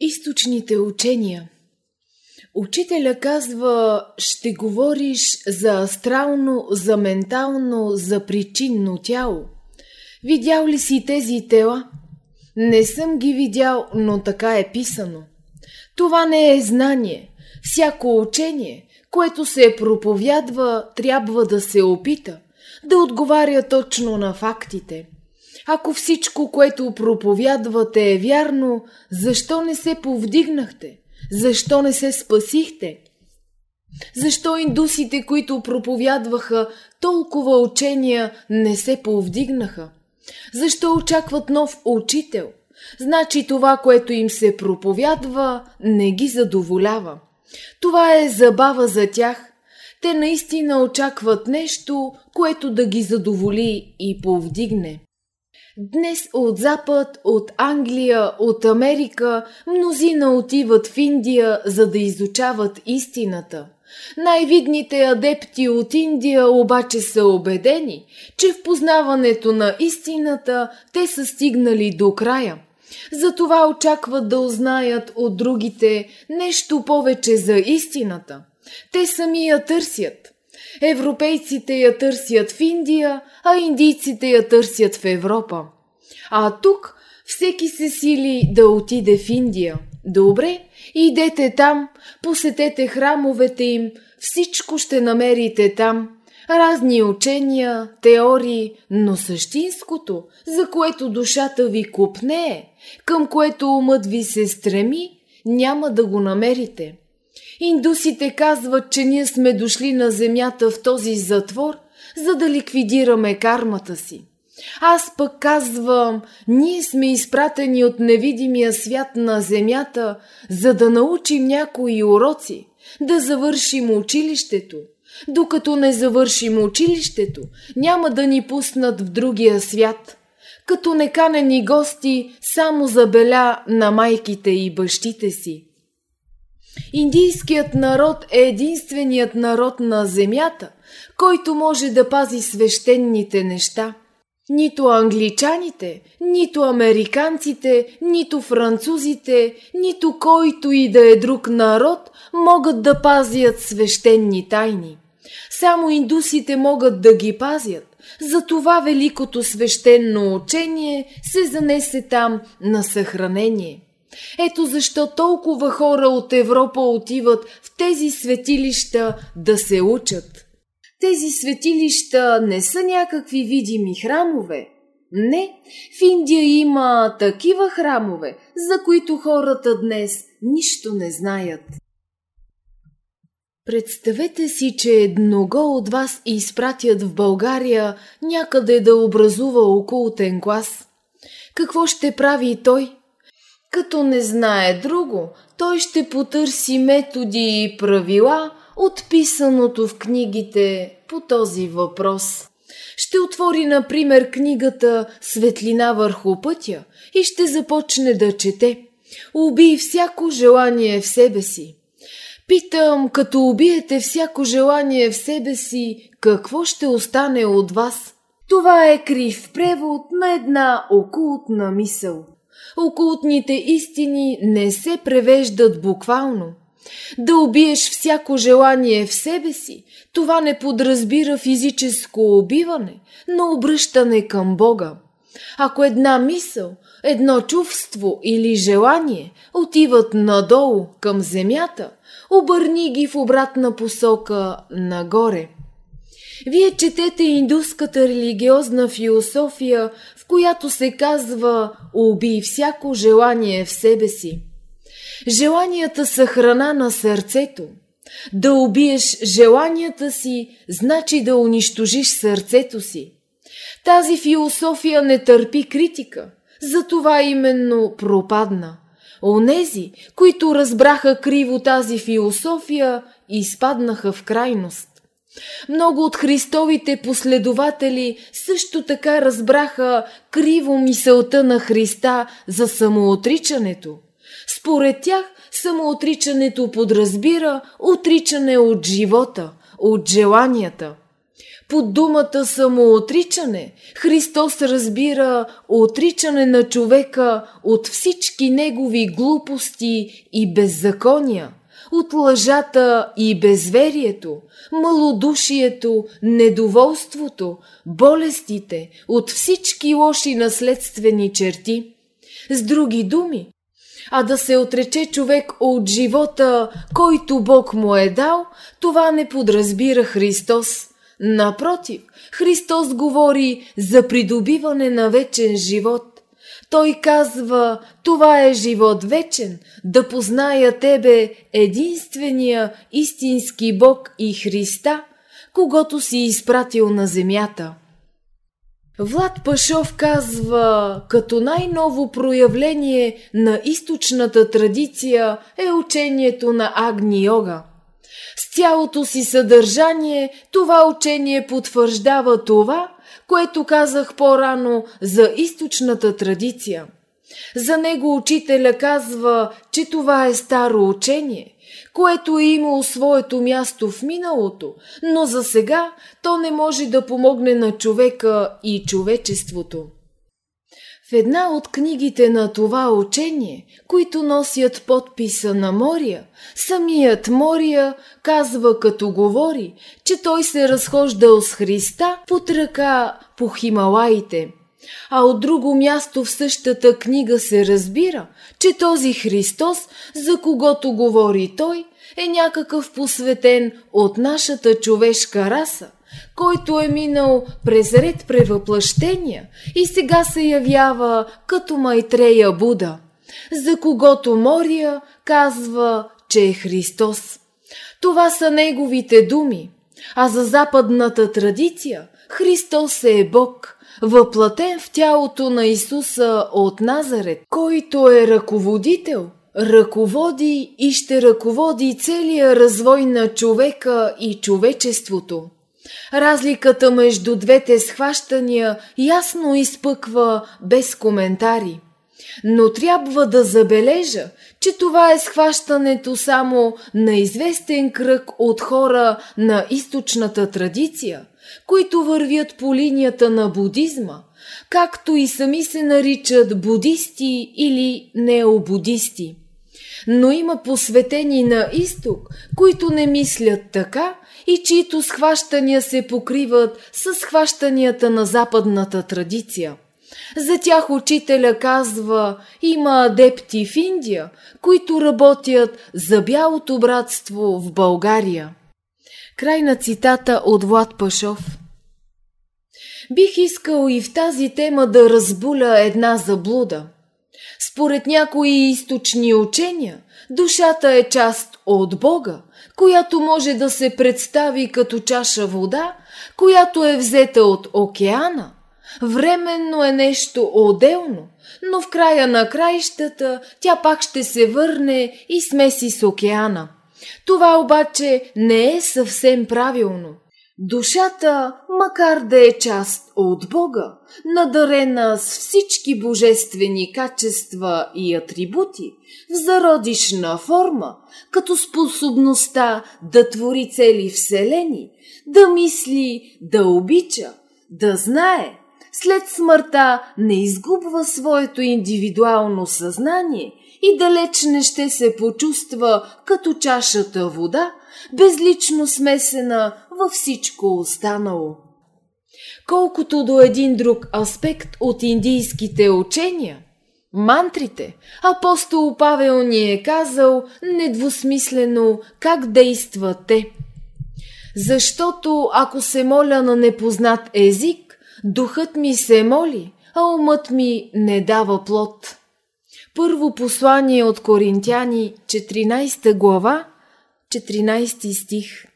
Източните учения Учителя казва, ще говориш за астрално, за ментално, за причинно тяло. Видял ли си тези тела? Не съм ги видял, но така е писано. Това не е знание. Всяко учение, което се проповядва, трябва да се опита, да отговаря точно на фактите – ако всичко, което проповядвате е вярно, защо не се повдигнахте? Защо не се спасихте? Защо индусите, които проповядваха толкова учения, не се повдигнаха? Защо очакват нов учител? Значи това, което им се проповядва, не ги задоволява. Това е забава за тях. Те наистина очакват нещо, което да ги задоволи и повдигне. Днес от Запад, от Англия, от Америка, мнозина отиват в Индия, за да изучават истината. Най-видните адепти от Индия обаче са убедени, че в познаването на истината те са стигнали до края. Затова очакват да узнаят от другите нещо повече за истината. Те сами я търсят. Европейците я търсят в Индия, а индийците я търсят в Европа. А тук всеки се сили да отиде в Индия. Добре, идете там, посетете храмовете им, всичко ще намерите там. Разни учения, теории, но същинското, за което душата ви купнее, към което умът ви се стреми, няма да го намерите. Индусите казват, че ние сме дошли на земята в този затвор, за да ликвидираме кармата си. Аз пък казвам, ние сме изпратени от невидимия свят на земята, за да научим някои уроци, да завършим училището. Докато не завършим училището, няма да ни пуснат в другия свят. Като неканени гости, само забеля на майките и бащите си. Индийският народ е единственият народ на земята, който може да пази свещените неща. Нито англичаните, нито американците, нито французите, нито който и да е друг народ могат да пазят свещени тайни. Само индусите могат да ги пазят. Затова великото свещено учение се занесе там на съхранение. Ето защо толкова хора от Европа отиват в тези светилища да се учат. Тези светилища не са някакви видими храмове. Не, в Индия има такива храмове, за които хората днес нищо не знаят. Представете си, че едного от вас изпратят в България някъде да образува окултен клас. Какво ще прави той? Като не знае друго, той ще потърси методи и правила, отписаното в книгите по този въпрос. Ще отвори, например, книгата Светлина върху пътя и ще започне да чете. Убий всяко желание в себе си. Питам, като убиете всяко желание в себе си, какво ще остане от вас? Това е крив превод на една окултна мисъл. Окултните истини не се превеждат буквално – да убиеш всяко желание в себе си, това не подразбира физическо убиване, но обръщане към Бога. Ако една мисъл, едно чувство или желание отиват надолу към земята, обърни ги в обратна посока нагоре. Вие четете индуската религиозна философия, в която се казва «Убий всяко желание в себе си». Желанията са храна на сърцето. Да убиеш желанията си, значи да унищожиш сърцето си. Тази философия не търпи критика, затова именно пропадна. Онези, които разбраха криво тази философия, изпаднаха в крайност. Много от Христовите последователи също така разбраха криво мисълта на Христа за самоотричането – според тях самоотричането подразбира отричане от живота, от желанията. Под думата самоотричане Христос разбира отричане на човека от всички негови глупости и беззакония, от лъжата и безверието, малодушието, недоволството, болестите, от всички лоши наследствени черти. С други думи, а да се отрече човек от живота, който Бог му е дал, това не подразбира Христос. Напротив, Христос говори за придобиване на вечен живот. Той казва, това е живот вечен, да позная Тебе, единствения истински Бог и Христа, когато си изпратил на земята. Влад Пашов казва, като най-ново проявление на източната традиция е учението на Агни Йога. С цялото си съдържание това учение потвърждава това, което казах по-рано за източната традиция. За него учителя казва, че това е старо учение, което е имало своето място в миналото, но за сега то не може да помогне на човека и човечеството. В една от книгите на това учение, които носят подписа на Мория, самият Мория казва като говори, че той се разхождал с Христа под ръка по Хималаите. А от друго място в същата книга се разбира, че този Христос, за когото говори той, е някакъв посветен от нашата човешка раса, който е минал през ред превъплъщения и сега се явява като Майтрея Буда, за когото Мория казва, че е Христос. Това са неговите думи, а за западната традиция Христос е Бог – въплатен в тялото на Исуса от Назарет, който е ръководител, ръководи и ще ръководи целия развой на човека и човечеството. Разликата между двете схващания ясно изпъква без коментари. Но трябва да забележа, че това е схващането само на известен кръг от хора на източната традиция, които вървят по линията на будизма, както и сами се наричат будисти или необудисти. Но има посветени на изток, които не мислят така и чието схващания се покриват с схващанията на западната традиция. За тях учителя казва, има адепти в Индия, които работят за бялото братство в България. Край на цитата от Влад Пашов. Бих искал и в тази тема да разбуля една заблуда. Според някои източни учения, душата е част от Бога, която може да се представи като чаша вода, която е взета от океана. Временно е нещо отделно, но в края на краищата тя пак ще се върне и смеси с океана. Това обаче не е съвсем правилно. Душата, макар да е част от Бога, надарена с всички божествени качества и атрибути, в зародишна форма, като способността да твори цели вселени, да мисли, да обича, да знае, след смъртта не изгубва своето индивидуално съзнание и далеч не ще се почувства като чашата вода, безлично смесена във всичко останало. Колкото до един друг аспект от индийските учения, мантрите, апостол Павел ни е казал недвусмислено как действат те. Защото ако се моля на непознат език, духът ми се моли, а умът ми не дава плод. Първо послание от Коринтяни, 14 глава, 14 стих.